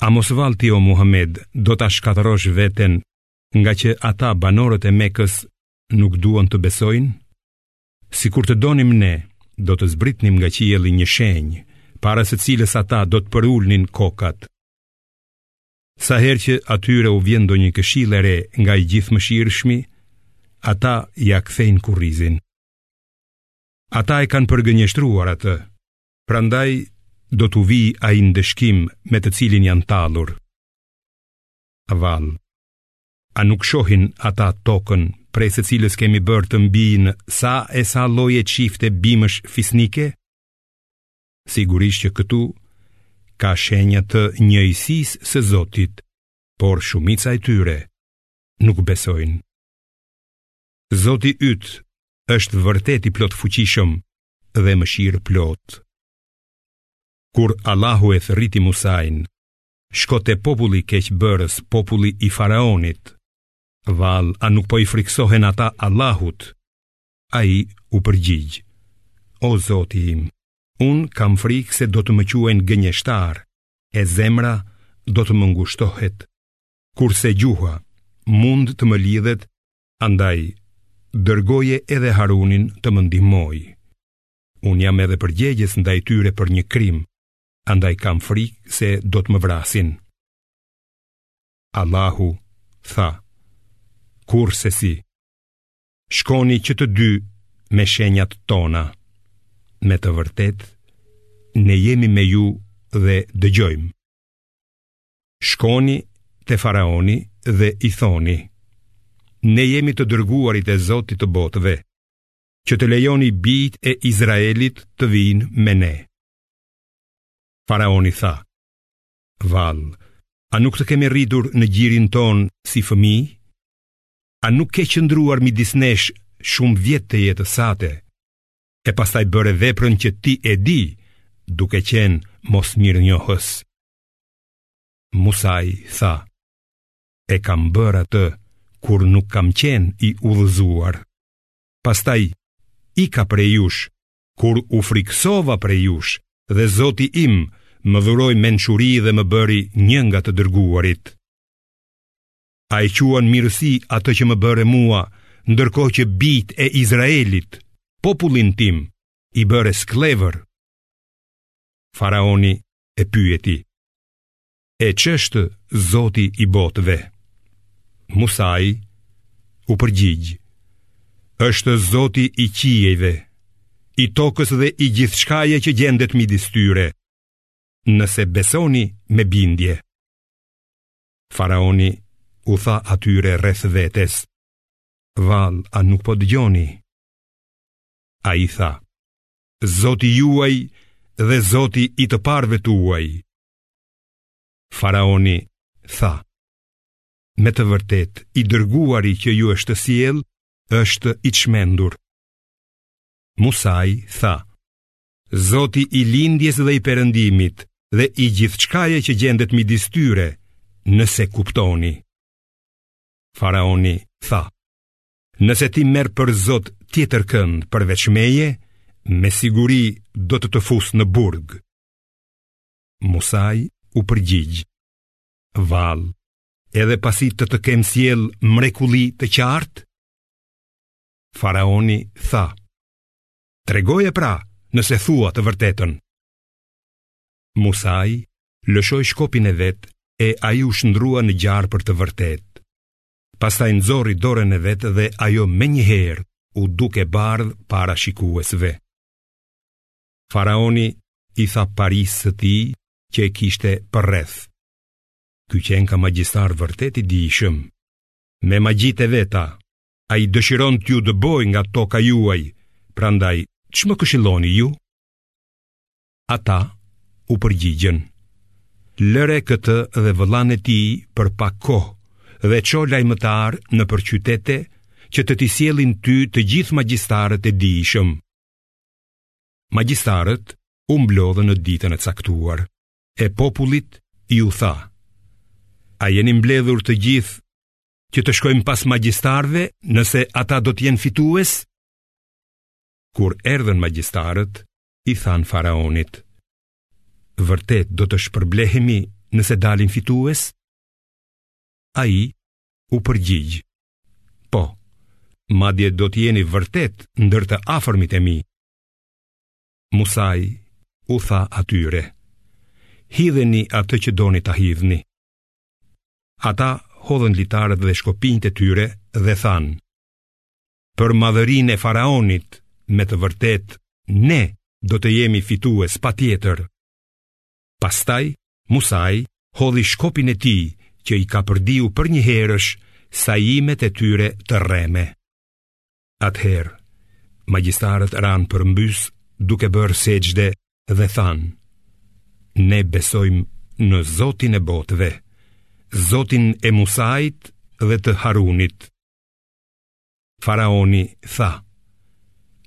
A mos vallë ti o Muhammed do ta shkatërrosh veten ngaqë ata banorët e Mekës nuk duan të besojnë? Sikur të donim ne, do të zbritnim nga qielli një shenjë, para së cilës ata do të përulnin kokat. Sa herë që atyre u vjen ndonjë këshillë e re nga i Gjithëmëshirshmi, ata ia kthejnë kurrizin. Ata e kanë përgënjeshtruar atë. Prandaj do t'u vijë ai ndëshkim me të cilin janë tallur. Vallë, a nuk shohin ata tokën prej së cilës kemi bërë të mbijnë sa e sa lloje çifte bimësh fisnike? Sigurisht që këtu ka shenja të njësisë së Zotit, por shumica e tyre nuk besojnë. Zoti yt është vërtet i plotfuqishëm dhe mëshirëplotë. Kur Allahu e thërriti Musain, shko te populli keqbërës, populli i faraonit. Vallë, a nuk po i frikësohen ata Allahut? Ai u përgjigj: O Zoti im, unë kam frikë se do të më quajnë gënjeshtar, e zemra do të më ngushtohet. kurse gjuha mund të më lidhet, andaj dërgoje edhe Harunin të më ndihmojë. Unë jam edhe përgjegjës ndaj tyre për një krim, andaj kam frikë se do të më vrasin. Allahu tha: Kurrsesi, shkoni që të dy me shenjat tona. Me të vërtetë, ne jemi me ju dhe dëgjojmë. Shkoni te faraoni dhe i thoni: Ne jemi të dërguarit e Zotit të botëve, që të lejoni bijtë e Izraelit të vijnë me ne. Faraoni tha: Vallë, a nuk të kemi rritur në gjirin tonë si fëmijë? A nuk ke qëndruar midis nesh shumë vjet të jetës sate? E pastaj bëre veprën që ti e di, duke qenë mosmirënjohës. Musai tha, e kam bërë atë kur nuk kam qenë i udhëzuar. Pastaj, ika prej jush, kur u frikësova prej jush dhe zoti im më dhuroi mençuri dhe më bëri një nga të dërguarit. A e quan mirësi atë që më bëre mua, ndërkohë që bijtë e Izraelit, popullin tim, i bëre skllevër. Faraoni e pyeti, E ç'është zoti i botëve? Musai u përgjigj, është zoti i qiejve, i tokës dhe i gjithçkaje që gjendet midis tyre, nëse besoni me bindje. Faraoni u tha atyre rreth vetes, Vallë, a nuk po dëgjoni? Ai tha, Zoti juaj dhe Zoti i të parëve tuaj. Faraoni tha, me të vërtetë i dërguari që ju është sjellë, është i çmendur. Musai tha, Zoti i lindjes dhe i perëndimit dhe i gjithçkaje që gjendet midis tyre, nëse kuptoni. Faraoni tha, Nëse ti merr për Zot tjetër kënd përveç meje, me siguri do të të fus në burg. Musai u përgjigj. Vallë, edhe pasi të të kem sjellë mrekulli të qartë? Faraoni tha. Tregoje pra, nëse thua të vërtetën. Musai lëshoi shkopin e vet e ai u shndërrua në gjarpër të vërtetë. Pastaj nxori dorën e vet dhe ajo menjëherë u duk e bardhë para shikuesve. Faraoni i tha parisë së tij që e kishte përreth. Ky qenka magjistar vërtet i dijshëm. Me magjitë e veta, ai dëshiron t'ju dëbojë nga toka juaj, prandaj, ç'më këshilloni ju? Ata u përgjigjën, lëre këtë dhe vëllanë e tij për pak kohë dhe ço lajmëtarë nëpër qytete që të t'i sjellin ty të gjithë magjistarët e dijshëm. Magjistarët u mblodhën në ditën e caktuar, e popullit iu tha, a jeni mbledhur të gjithë që të shkojmë pas magjistarëve nëse ata do të jenë fitues? Kur erdhën magjistarët, i thanë faraonit, Vërtet do të shpërblehemi nëse dalim fitues? Ai u përgjigj, Po, madje do të jeni vërtet ndër të afërmit e mi. Musai u tha atyre, Hidheni atë që doni ta hidhni. Ata hodhën litarët dhe shkopinjtë e tyre dhe thanë, për madhërinë e faraonit me të vërtetë ne do të jemi fitues patjetër. Pastaj, Musai hodhi shkopin e tij që i kapërdiu përnjëherësh sajimet e tyre të rreme. Atëherë, magjistarët ranë përmbys duke bërë sexhde dhe thanë, ne besojmë në Zotin e botëve, Zotin e Musait dhe të Harunit. Faraoni tha,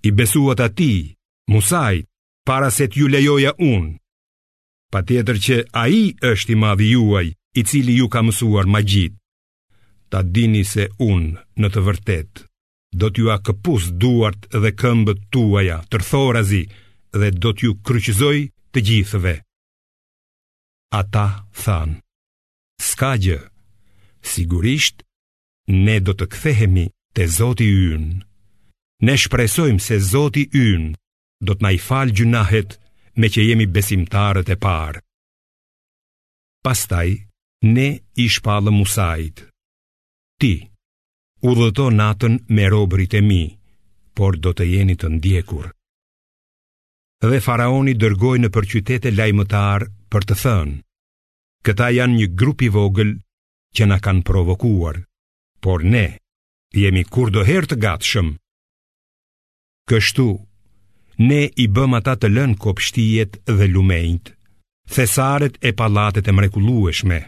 i besuat atij, Musait, para se t'ju lejoja unë. Patjetër që ai është i madhi juaj, i cili ju ka mësuar magjitë. Ta dini se unë në të vërtetë, do t'jua këpus duart dhe këmbët tuaja, tërthorazi, dhe do t'ju kryqëzoj të gjithëve. Ata thanë, s'ka gjë, sigurisht ne do të kthehemi te Zoti ynë. Ne shpresojmë se Zoti ynë do të na i falë gjynahet meqë jemi besimtarët e parë. Pastaj ne i shpallëm Musait. Ti udhëto natën me robërit e mi, por do të jeni të ndjekur. Dhe faraoni dërgoi nëpër qytete lajmëtarë për të thënë: Këta janë një grup i vogël që na kanë provokuar, por ne jemi kurdoherë të gatshëm. Kështu, ne i bëmë ata të lënë kopshtijet dhe lumenjtë, thesaret e pallatet e mrekullueshme.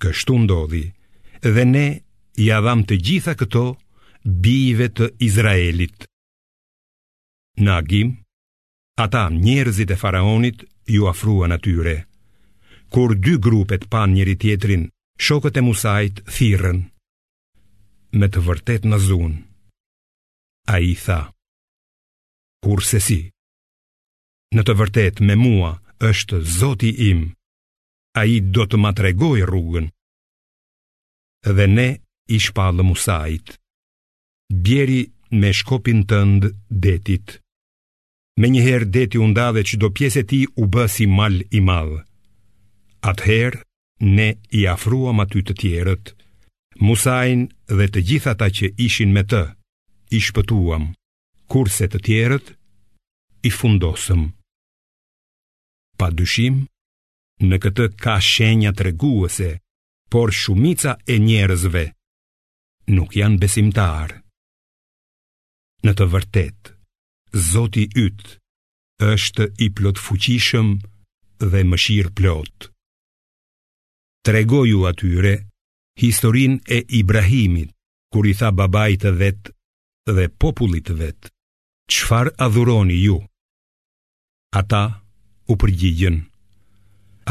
Kështu ndodhi, dhe ne ia dhamë të gjitha këto bijve të Izraelit. Në agim, Ata, njerëzit e faraonit, iu afruan atyre. Kur dy grupet panë njëri-tjetrin, shokët e Musait thirrën. Me të vërtetë na zunë. Ai tha. Kurrsesi. Në të vërtetë me mua është Zoti im. Ai do të ma tregojë rrugën. Dhe ne i shpallëm Musait. Bjeri me shkopin tënd detit. Menjëherë deti u nda dhe çdo pjesë e tij u bë si mal i madh. Atëherë, ne i afruam aty të tjerët, Musain dhe të gjithë ata që ishin me të, i shpëtuam, kurse të tjerët, i fundosëm. Pa dyshim, në këtë ka shenja treguese, por shumica e njerëzve nuk janë besimtarë. Në të vërtetë, Zoti yt është i plotfuqishëm dhe mëshirëplotë. Tregoju atyre historinë e Ibrahimit, kur i tha babait të vet dhe popullit të vet, çfarë adhuroni ju? Ata u përgjigjën,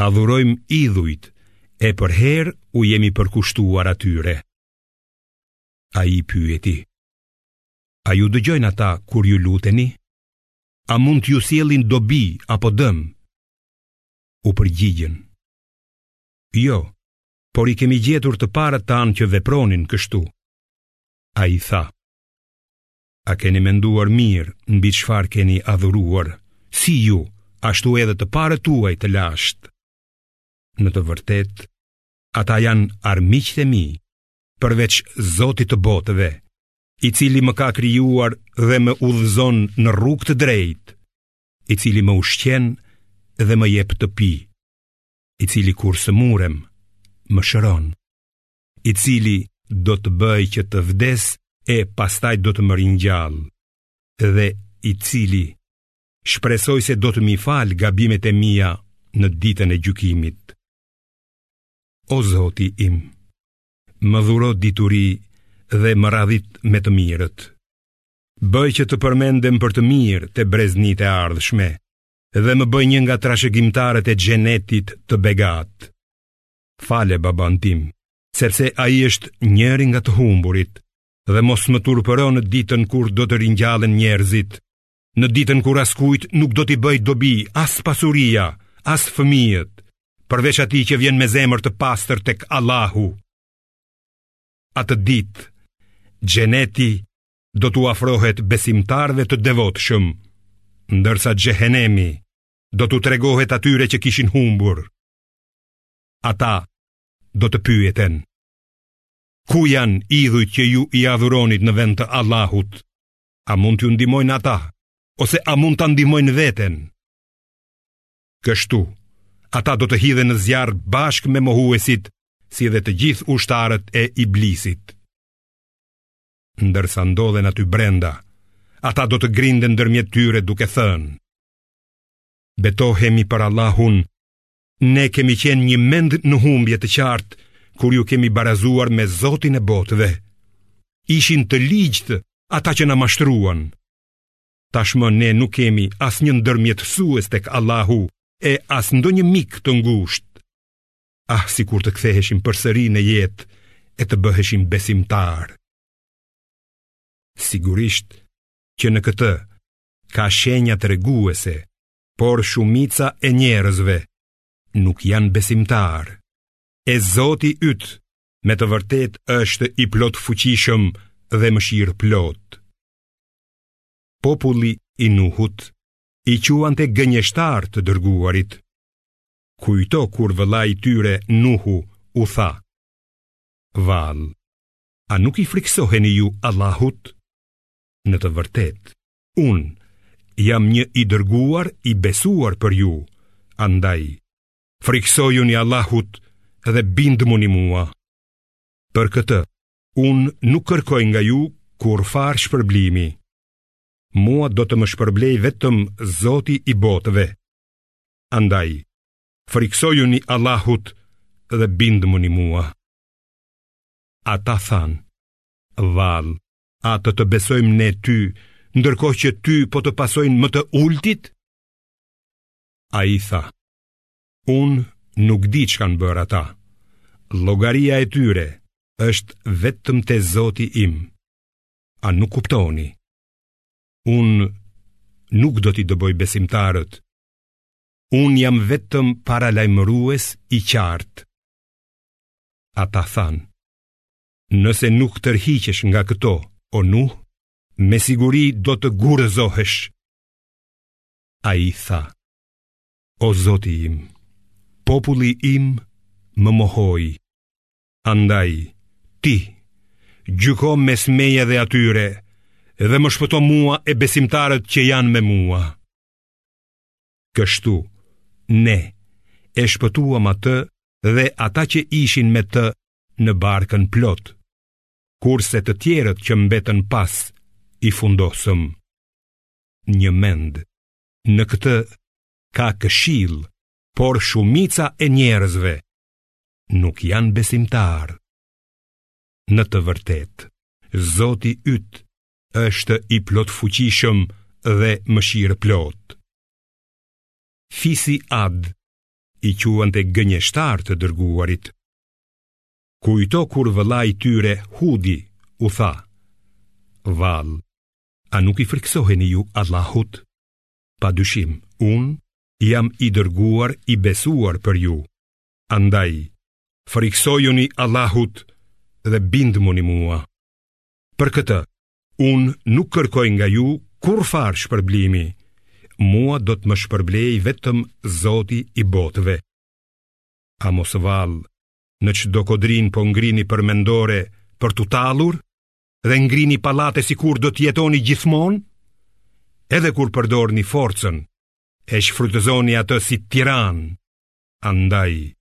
adhurojmë idhujt e përherë u jemi përkushtuar atyre. Ai pyeti, A ju dëgjojnë ata kur iu luteni? A mund t'ju sjellin dobi apo dëm? U përgjigjën. Jo, por i kemi gjetur të parët tanë që vepronin kështu. Ai tha. A keni menduar mirë mbi çfarë keni adhuruar, si ju, ashtu edhe të parët tuaj të lashtë. Në të vërtetë, ata janë armiqtë e mi, përveç Zotit të botëve, i cili më ka krijuar dhe më udhëzon në rrugë të drejtë, i cili më ushqen dhe më jep të pi, i cili kur sëmurem më shëron, i cili do të bëjë që të vdes e pastaj do të më ringjallë, dhe i cili shpresoj se do të m'i falë gabimet e mia në ditën e gjykimit. O Zoti im, më dhuro dituri dhe më radhit me të mirët. Bëj që të përmendem për të mirë te breznitë e ardhshme dhe më bëj një nga trashëgimtarët e xhenetit të begatë. Fale babanë tim, sepse ai është njëri nga të humburit dhe mos më turpëro në ditën kur do të ringjallen njerëzit Në ditën kur askujt nuk do t'i bëjë dobi as pasuria, as fëmijët, përveç atij që vjen me zemër të pastër tek Allahu. Atë ditë, xheneti do t'u afrohet besimtarëve të devotshëm, ndërsa xhehenemi do t'u tregohet atyre që kishin humbur. Ata do të pyeten: Ku janë idhujt që ju i adhuronit në vend të Allahut? A mund t'ju ndihmojnë ata, ose a mund ta ndihmojnë veten? Kështu, ata do të hidhen në zjarr bashkë me mohuesit, si dhe të gjithë ushtarët e iblisit. Ndërsa ndodhen aty brenda, ata do të grinden ndërmjet tyre duke thënë, Betohemi për Allahun, Ne kemi qenë njëmend në humbje të qartë kur ju kemi barazuar me Zotin e botëve. Ishin të ligjtë ata që na mashtruan. Tashmë ne nuk kemi asnjë ndërmjetësues tek Allahu e as ndonjë mik të ngushtë. Ah, sikur të ktheheshim përsëri në jetë e të bëheshim besimtarë. Sigurisht që në këtë ka shenja treguese por shumica e njerëzve nuk janë besimtarë. E Zoti yt me të vërtetë është i plotfuqishëm dhe mëshirëplotë. Populli i Nuhut i quante gënjeshtarë të dërguarit. Kujto kur vëllai i tyre Nuhu u tha: Vallë, a nuk i frikësoheni ju Allahut? Në të vërtetë, Unë jam një i dërguar i besuar për ju, andaj, frikësojuni Allahut dhe bindmuni mua. Për këtë, unë nuk kërkoj nga ju kurrfarë shpërblimi. Mua do të më shpërblejë vetëm zoti i botëve. Andaj, frikësojuni Allahut dhe bindmuni mua. Ata thanë, vallë, A të të besojmë ne ty, ndërkohë që ty po të pasojnë më të ulëtit? Ai tha, unë nuk di ç'kanë bërë ata, llogaria e tyre është vetëm te zoti im, a nuk kuptoni? Unë nuk do t'i dëboj besimtarët, unë jam vetëm paralajmërues i qartë. Ata thanë, Nëse nuk tërhiqesh nga këto, o Nuh, me siguri do të gurëzohesh. Ai tha, o zoti im, populli im më mohoi, andaj, ti, gjyko mes meje dhe atyre, dhe më shpëto mua e besimtarët që janë me mua. Kështu, ne e shpëtuam atë dhe ata që ishin me të në barkën plot, kurse të tjerët që mbetën pas i fundosëm. Njëmend, në këtë ka këshillë, por shumica e njerëzve nuk janë besimtarë. Në të vërtetë, Zoti yt është i plotfuqishëm dhe mëshirëplotë. Fisi Ad i quante gënjeshtarë të dërguarit. Kujto kur vëlla i tyre Hudi u tha, Vallë, a nuk i frikësoheni ju Allahut? Pa dyshim, unë jam i dërguar i besuar për ju. Andaj, frikësojuni Allahut dhe bindmuni mua. Për këtë, unë nuk kërkoj nga ju kurrfarë shpërblimi, mua do të më shpërblejë vetëm Zoti i botëve. A mos vallë, në çdo kodrinë po ngrini përmendore për t'u tallur, dhe ngrini pallate sikur do të jetoni gjithmonë, edhe kur përdorni forcën, e shfrytëzoni atë si tiran, andaj,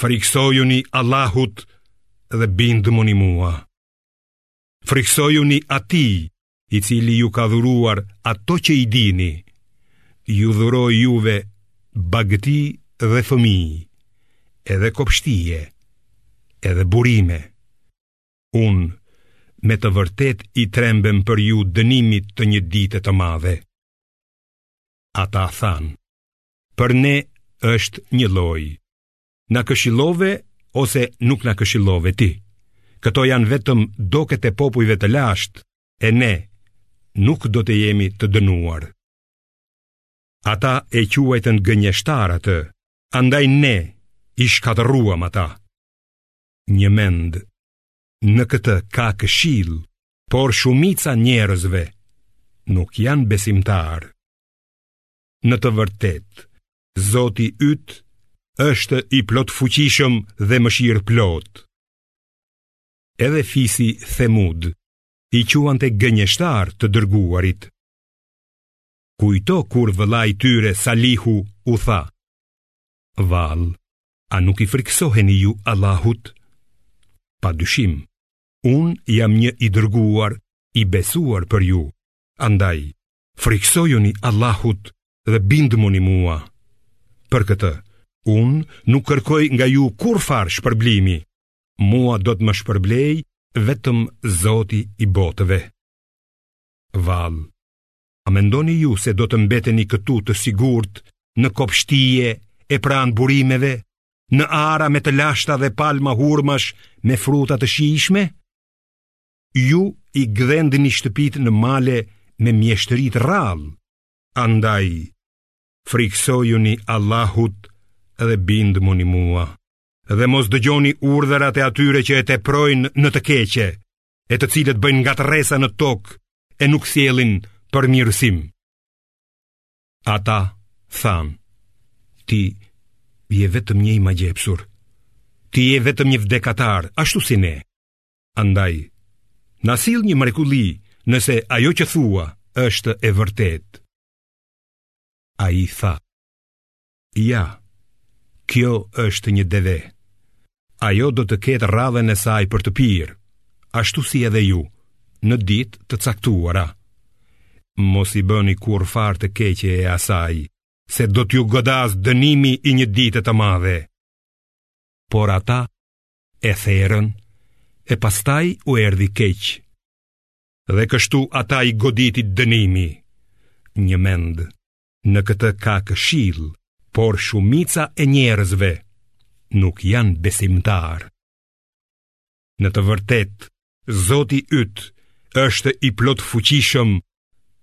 frikësojuni Allahut dhe bindmuni mua. Frikësojuni atij i cili ju ka dhuruar ato që i dini, ju dhuroi juve bagëti dhe fëmijë, edhe kopshtije, edhe burime. Unë me të vërtetë i trembem për ju dënimit të një dite të madhe. Ata thanë, për ne është njëlloj. Na këshillove ose nuk na këshillove ti. Këto janë vetëm doket e popujve të lashtë, e ne nuk do të jemi të dënuar. Ata e quajtën gënjeshtar atë, andaj ne i shkatërruam ata. Njëmend, në këtë ka këshillë, por shumica njerëzve nuk janë besimtarë. Në të vërtetë, Zoti yt është i plotfuqishëm dhe mëshirëplotë. Edhe fisi Themud i quante gënjeshtarë të dërguarit. Kujto kur vëlla i tyre Salihu u tha: Vallë, a nuk i frikësoheni ju Allahut? Pa dyshim, unë jam një i dërguar i besuar për ju. Andaj, Frikësojuni Allahut dhe bindmuni mua. Për këtë, unë nuk kërkoj nga ju kurrfarë shpërblimi, mua do të më shpërblejë vetëm zoti i botëve. Vallë, a mendoni ju se do të mbeteni këtu të sigurt në kopshtije e pranë burimeve, në ara me të lashta dhe palma hurmash me fruta të shijshme? Ju i gdhendni shtëpitë në male me mjeshtëri të rrallë, andaj frikësojuni Allahut dhe bindmuni mua, dhe mos dëgjoni urdhërat e atyre që e teprojnë në të keqe, e të cilët bëjnë ngatërresa në tokë e nuk sjellin përmirësim. Ata thanë, ti je vetëm një i magjepsur, ti je vetëm një vdekatar, ashtu si ne. Andaj, na sill një mrekulli nëse ajo që thua është e vërtetë. Ai tha, ja, kjo është një deve, ajo do të ketë radhën e saj për të pirë, ashtu si edhe ju, në ditë të caktuara. Mos i bëni kurrfarë të keqeje asaj, se do t'ju godasë dënimi i një dite të madhe. Por ata e therën, e pastaj u erdhi keq. Dhe kështu ata i goditi dënimi, njëmend, në këtë ka këshillë, por shumica e njerëzve nuk janë besimtarë. Në të vërtetë, Zoti yt është i plotfuqishëm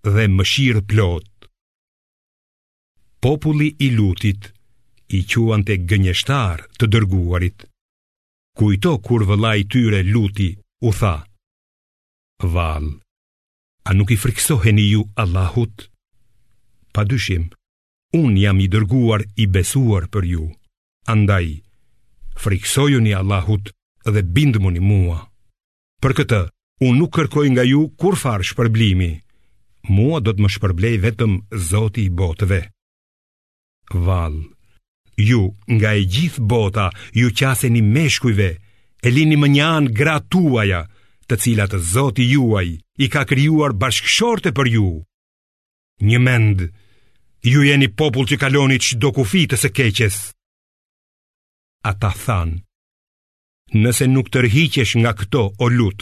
dhe mëshirëplotë. populli i lutit i quante gënjeshtarë të dërguarit. Kujto kur vëlla i tyre luti u tha, Vallë, a nuk i frikësoheni ju Allahut? Pa dyshim, unë jam i dërguar i besuar për ju, andaj, frikësojuni Allahut dhe bindmuni mua. Për këtë, unë nuk kërkoj nga ju kurrfarë shpërblimi, mua do të më shpërblejë vetëm Zoti i botëve. Vallë, ju nga e gjithë bota iu qaseni meshkujve, e lini mënjanë gratë tuaja, të cilat Zoti juaj i ka krijuar bashkëshorte për ju. Njëmend, ju jeni popull që kaloni çdo kufi të së keqes. Ata thanë, Nëse nuk tërhiqesh nga këto o lut,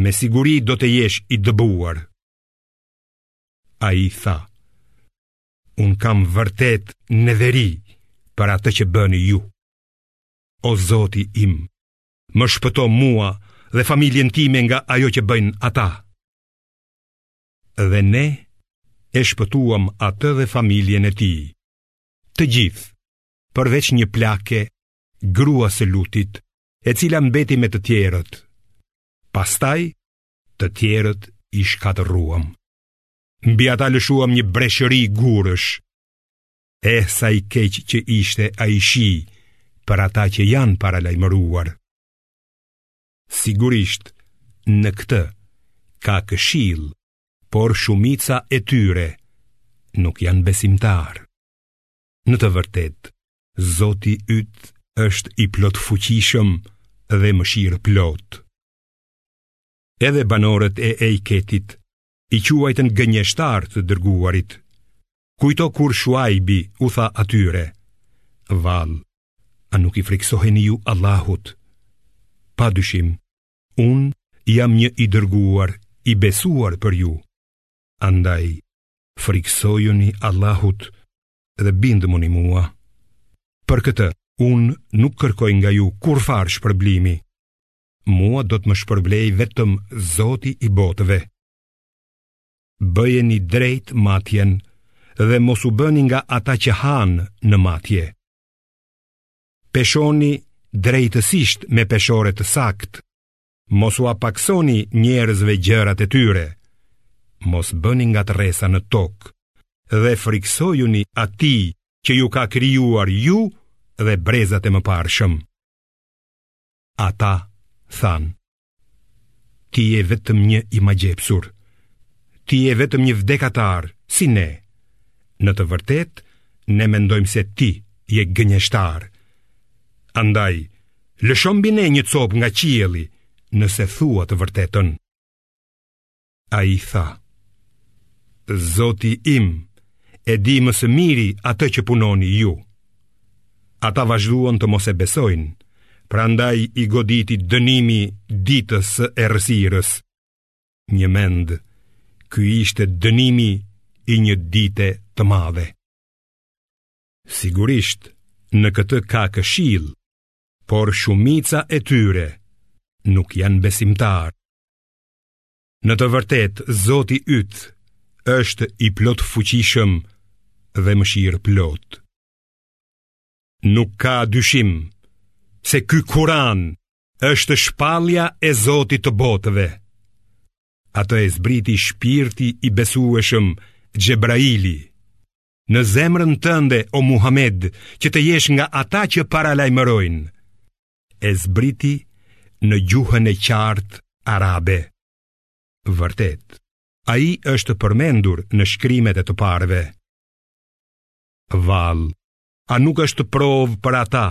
me siguri do të jesh i dëbuar. Ai tha, unë kam vërtet neveri për atë që bëni ju. O zoti im, më shpëto mua dhe familjen time nga ajo që bëjnë ata. Dhe ne e shpëtuam atë dhe familjen e tij. Të gjithë, përveç një plake gruas së Lutit, e cila mbeti me të tjerët. Pastaj, të tjerët i shkatërruam. Mbi ata lëshuam një breshëri gurësh. Eh sa i keq që ishte ai shi për ata që janë paralajmëruar. Sigurisht, në këtë ka këshillë, por shumica e tyre nuk janë besimtarë. Në të vërtetë, Zoti yt është i plotfuqishëm dhe mëshirëplotë. Edhe banorët e Ejketit i quajtën gënjeshtarë të dërguarit. Kujto kur Shuajbi u tha atyre: "Vallë, a nuk i frikësoheni ju Allahut?" Pa dyshim, unë jam një i dërguar i besuar për ju. Andaj, Frikësojuni Allahut dhe bindmuni mua. Për këtë, unë nuk kërkoj nga ju kurrfarë shpërblimi. Mua do të më shpërblejë vetëm Zoti i botëve. Bëjeni drejt matjen dhe mos u bëni nga ata që hanë në matje. Peshoni drejtësisht me peshore të saktë, Mos ua pakësoni njerëzve gjërat e tyre. Mos bëni ngatërresa në tokë dhe frikësojuni atij që ju ka krijuar ju dhe brezat e mëparshëm. Ata thanë: Ti je vetëm një i magjepsur. Ti je vetëm një vdekatar si ne. Në të vërtetë ne mendojmë se ti je gënjeshtar. Andaj Lësho mbi ne një copë nga qielli, nëse thua të vërtetën. Ai tha, Zoti im, e di më së miri atë që punoni ju. Ata vazhduan të mos e besojnë, prandaj i goditi dënimi i ditës së errësirës. Njëmend, ky ishte dënimi i një dite të madhe. Sigurisht, në këtë ka këshillë, por shumica e tyre nuk janë besimtarë. Në të vërtetë, Zoti yt është i plotfuqishëm dhe mëshirëplotë. Nuk ka dyshim se ky Kur'an është shpallja e Zotit të botëve. Atë e zbriti shpirti i besueshëm Xhebraili. Në zemrën tënde o Muhammed që të jesh nga ata që paralajmërojnë. E zbriti në gjuhën e qartë arabe. Vërtet, ai është përmendur në shkrimet e të parëve. Vallë, a nuk është provë për ata,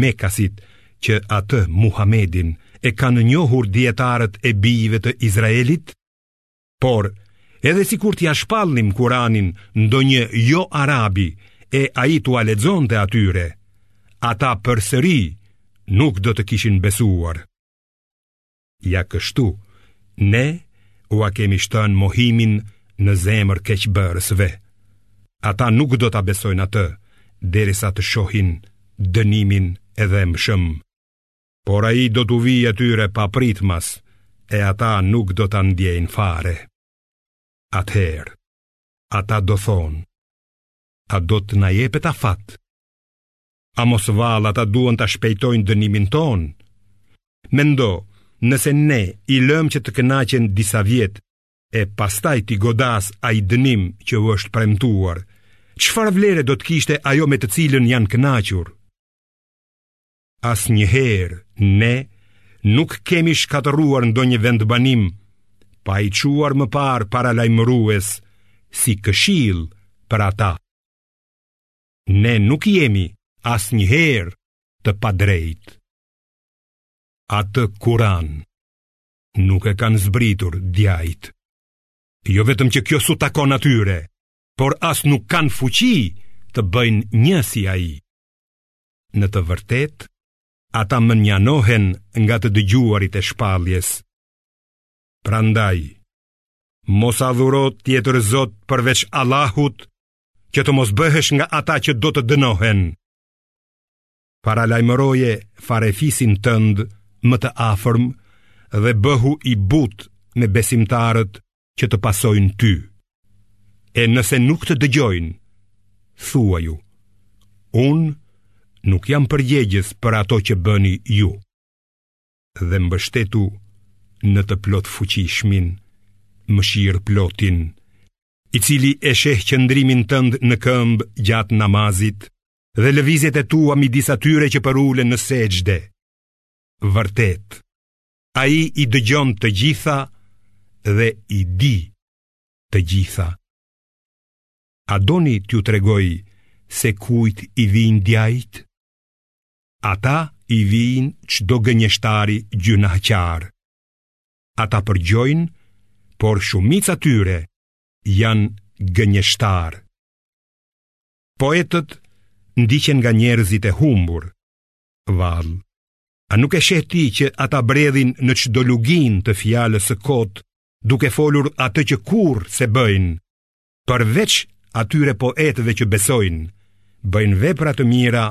mekasit, që atë Muhammedin e kanë njohur dijetarët e bijve të Izraelit? Por, edhe sikur t'ia shpallnim Kuranin ndonjë joarabi e ai t'ua lexonte atyre, ata përsëri nuk do të kishin besuar. Ja kështu, ne ua kemi shtënë mohimin në zemër keqbërësve. Ata nuk do ta besojnë atë, derisa të shohin dënimin e dhembshëm. por ai do t'u vijë atyre papritmas, e ata nuk do ta ndiejnë fare. Atëherë, ata do thonë, a do të na jepet afat? A mos vallë ata duan ta shpejtojnë dënimin tonë? Mendo, nëse ne i lëmë që të kënaqen disa vjet, e pastaj t'i godasë ai dënim që u është premtuar, çfarë vlere do të kishte ajo me të cilën janë kënaqur? Asnjëherë ne nuk kemi shkatërruar ndonjë vendbanim pa i çuar më parë paralajmërues si këshillë për ata. Ne nuk jemi asnjëherë të padrejtë. Atë Kuran nuk e kanë zbritur djajtë. Jo vetëm që kjo s'u takon atyre, por as nuk kanë fuqi të bëjnë një si ai. Në të vërtetë, ata mënjanohen nga të dëgjuarit e shpalljes. Prandaj, mos adhuro tjetër Zot përveç Allahut, që të mos bëhesh nga ata që do të dënohen. Paralajmëroje farefisin tënd më të afërm dhe bëhu i butë me besimtarët që të pasojnë ty. E nëse nuk të dëgjojnë, thuaju, unë nuk jam përgjegjës për ato që bëni ju. Dhe mbështetu në të Plotfuqishmin, Mëshirëplotin, i cili e sheh qëndrimin tënd në këmbë gjatë namazit dhe lëvizjet e tua midis atyre që përulen në sexhde. Vërtet, Ai i dëgjon të gjitha dhe i di të gjitha. A doni t'ju tregoj se kujt i vijnë djajt? Ata i vijnë çdo gënjeshtari gjynahqar. Ata përgjojnë, por shumica tyre janë gënjeshtarë. Poetët ndiqen nga njerëzit e humbur, Vallë, a nuk e sheh ti që ata bredhin në çdo luginë të fjalës së kotë, duke folur atë që kurrë s'e bëjnë, përveç atyre poetëve që besojnë, bëjnë vepra të mira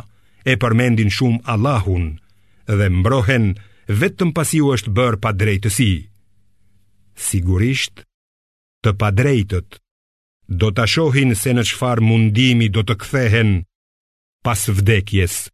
e përmendin shumë Allahun dhe mbrohen vetëm pasi u është bërë padrejtësi. Sigurisht, të padrejtët, do ta shohin se në çfarë mundimi do të kthehen pas vdekjes.